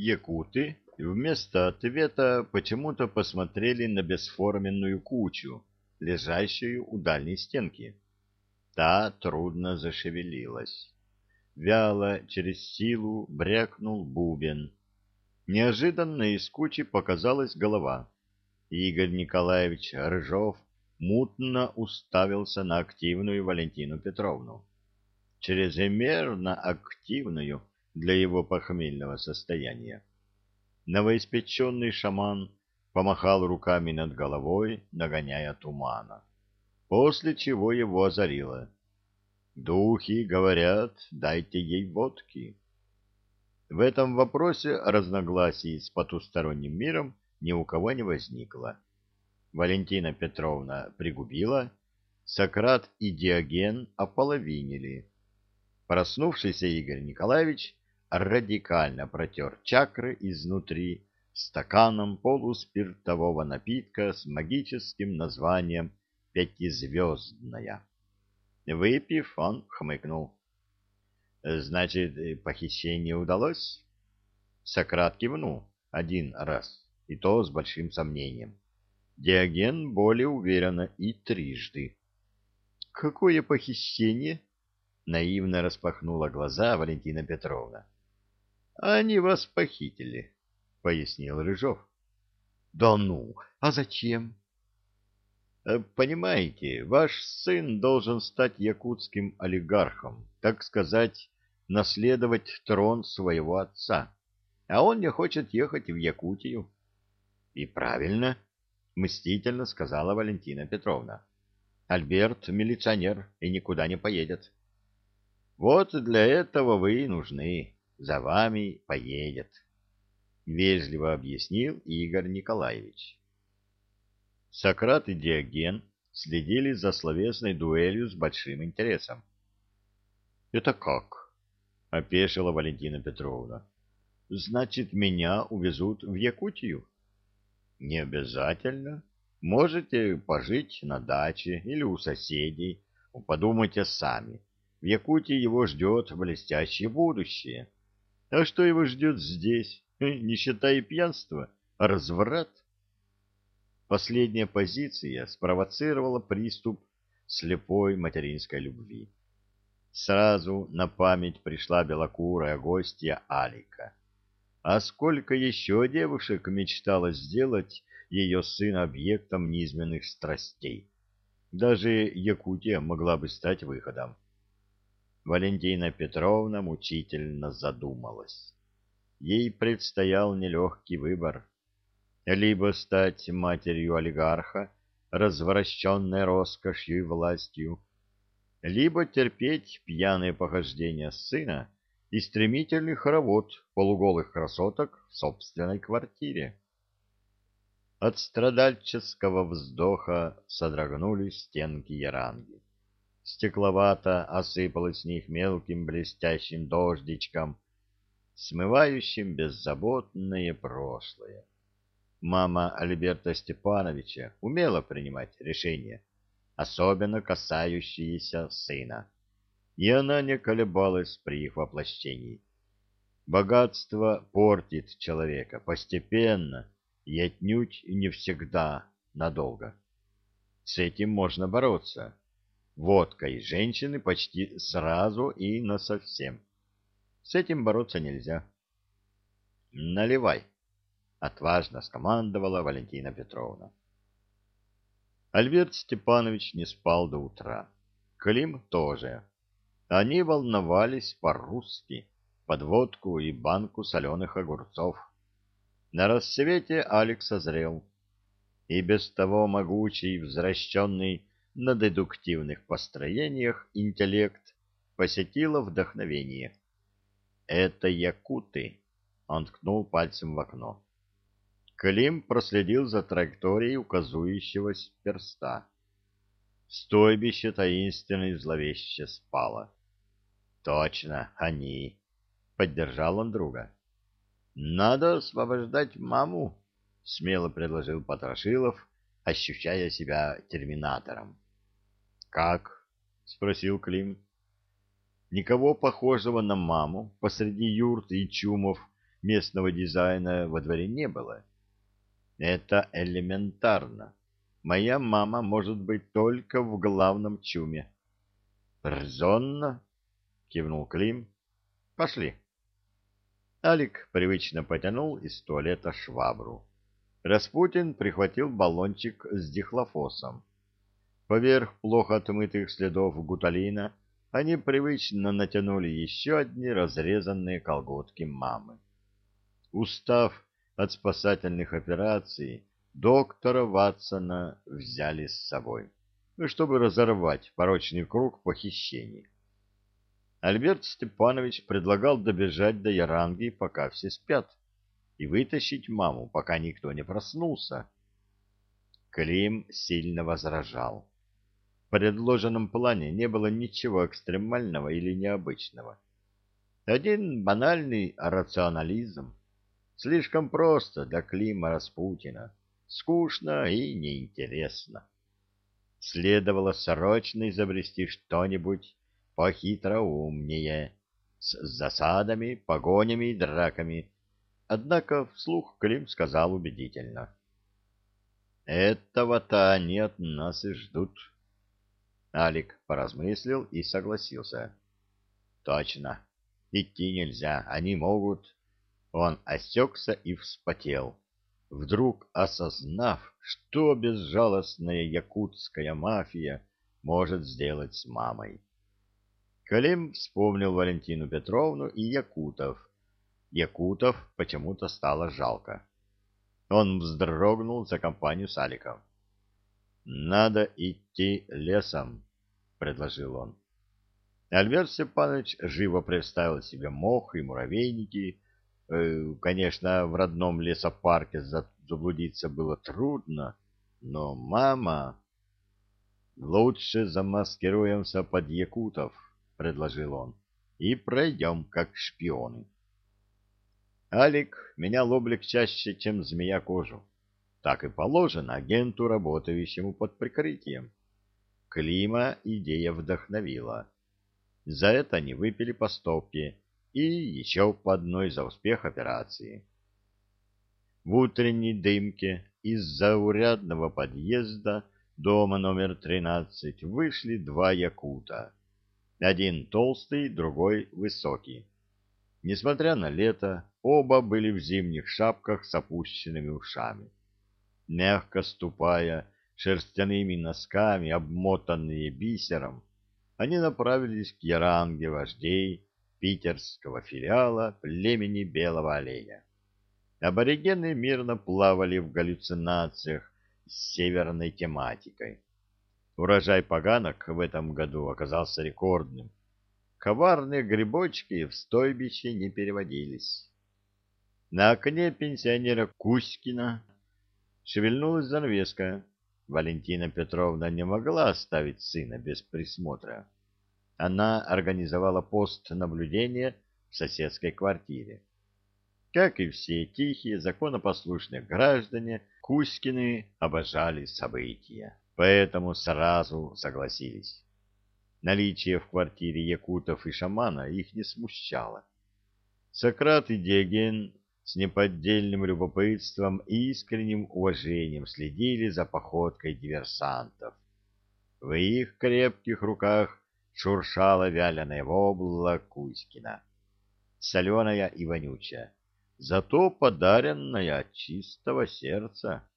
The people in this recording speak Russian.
Якуты вместо ответа почему-то посмотрели на бесформенную кучу, лежащую у дальней стенки. Та трудно зашевелилась. Вяло, через силу, брякнул бубен. Неожиданно из кучи показалась голова. Игорь Николаевич Рыжов мутно уставился на активную Валентину Петровну. Чрезмерно активную для его похмельного состояния. Новоиспеченный шаман помахал руками над головой, нагоняя тумана, после чего его озарило. «Духи говорят, дайте ей водки». В этом вопросе разногласий с потусторонним миром ни у кого не возникло. Валентина Петровна пригубила, Сократ и Диоген ополовинили. Проснувшийся Игорь Николаевич радикально протер чакры изнутри стаканом полуспиртового напитка с магическим названием «Пятизвездная». Выпив, он хмыкнул. «Значит, похищение удалось?» Сократ кивнул один раз, и то с большим сомнением. Диоген более уверенно и трижды. «Какое похищение?» — наивно распахнула глаза Валентина Петровна. «Они вас похитили», — пояснил Рыжов. «Да ну, а зачем?» «Понимаете, ваш сын должен стать якутским олигархом, так сказать, наследовать трон своего отца, а он не хочет ехать в Якутию». «И правильно», — мстительно сказала Валентина Петровна. «Альберт — милиционер и никуда не поедет». «Вот для этого вы и нужны» за вами поедет, — вежливо объяснил Игорь Николаевич. Сократ и Диоген следили за словесной дуэлью с большим интересом. — Это как? — опешила Валентина Петровна. — Значит, меня увезут в Якутию? — Не обязательно. Можете пожить на даче или у соседей. Подумайте сами. В Якутии его ждет блестящее будущее. — а что его ждет здесь? Нищета и пьянство? Разврат? Последняя позиция спровоцировала приступ слепой материнской любви. Сразу на память пришла белокурая гостья Алика. А сколько еще девушек мечтала сделать ее сына объектом низменных страстей? Даже Якутия могла бы стать выходом. Валентина Петровна мучительно задумалась. Ей предстоял нелегкий выбор. Либо стать матерью олигарха, развращенной роскошью и властью, либо терпеть пьяные похождения сына и стремительный хоровод полуголых красоток в собственной квартире. От страдальческого вздоха содрогнулись стенки яранги стекловато осыпалось с них мелким блестящим дождичком, смывающим беззаботное прошлое. Мама Альберта Степановича умела принимать решения, особенно касающиеся сына, и она не колебалась при их воплощении. Богатство портит человека постепенно и отнюдь не всегда надолго. С этим можно бороться водкой женщины почти сразу и насовсем. С этим бороться нельзя. «Наливай!» — отважно скомандовала Валентина Петровна. Альберт Степанович не спал до утра. Клим тоже. Они волновались по-русски, под водку и банку соленых огурцов. На рассвете Алекс озрел. И без того могучий, взращенный на дедуктивных построениях интеллект посетило вдохновение. «Это якуты», — он ткнул пальцем в окно. Клим проследил за траекторией указующего перста. Стойбище таинственно и зловеще спало. «Точно, они!» — поддержал он друга. «Надо освобождать маму», — смело предложил Потрошилов, ощущая себя терминатором. «Как?» — спросил Клим. Никого похожего на маму посреди юрт и чумов местного дизайна во дворе не было. Это элементарно. Моя мама может быть только в главном чуме. «Резонно?» — кивнул Клим. «Пошли». Алик привычно потянул из туалета швабру. Распутин прихватил баллончик с дихлофосом. Поверх плохо отмытых следов гуталина они привычно натянули еще одни разрезанные колготки мамы. Устав от спасательных операций, доктора Ватсона взяли с собой, чтобы разорвать порочный круг похищений. Альберт Степанович предлагал добежать до Яранги, пока все спят, и вытащить маму, пока никто не проснулся. Клим сильно возражал. Предложенном плане не было ничего экстремального или необычного. Один банальный рационализм. Слишком просто для Клима Распутина. Скучно и неинтересно. Следовало срочно изобрести что-нибудь похитроумнее, с засадами, погонями и драками. Однако вслух Клим сказал убедительно. «Этого-то они от нас и ждут». Алик поразмыслил и согласился. «Точно. Идти нельзя. Они могут...» Он осекся и вспотел, вдруг осознав, что безжалостная якутская мафия может сделать с мамой. Калим вспомнил Валентину Петровну и Якутов. Якутов почему-то стало жалко. Он вздрогнул за компанию с Аликом. «Надо идти лесом», — предложил он. Альберт Степанович живо представил себе мох и муравейники. Э, конечно, в родном лесопарке заблудиться было трудно, но мама... «Лучше замаскируемся под якутов», — предложил он, — и пройдем как шпионы. Алик менял облик чаще, чем змея кожу. Так и положено агенту, работающему под прикрытием. Клима идея вдохновила. За это они выпили по стопке и еще по одной за успех операции. В утренней дымке из заурядного подъезда дома номер 13 вышли два якута один толстый, другой высокий. Несмотря на лето, оба были в зимних шапках с опущенными ушами. Мягко ступая шерстяными носками, обмотанные бисером, они направились к яранге вождей питерского филиала племени Белого Оленя. Аборигены мирно плавали в галлюцинациях с северной тематикой. Урожай поганок в этом году оказался рекордным. Коварные грибочки в стойбище не переводились. На окне пенсионера Кузькина шевельнулась занавеска. Валентина Петровна не могла оставить сына без присмотра. Она организовала пост наблюдения в соседской квартире. Как и все тихие, законопослушные граждане, Кузькины обожали события поэтому сразу согласились. Наличие в квартире якутов и шамана их не смущало. Сократ и Диоген с неподдельным любопытством и искренним уважением следили за походкой диверсантов. В их крепких руках шуршала вяленая вобла Кузькина, соленая и вонючая, зато подаренная от чистого сердца.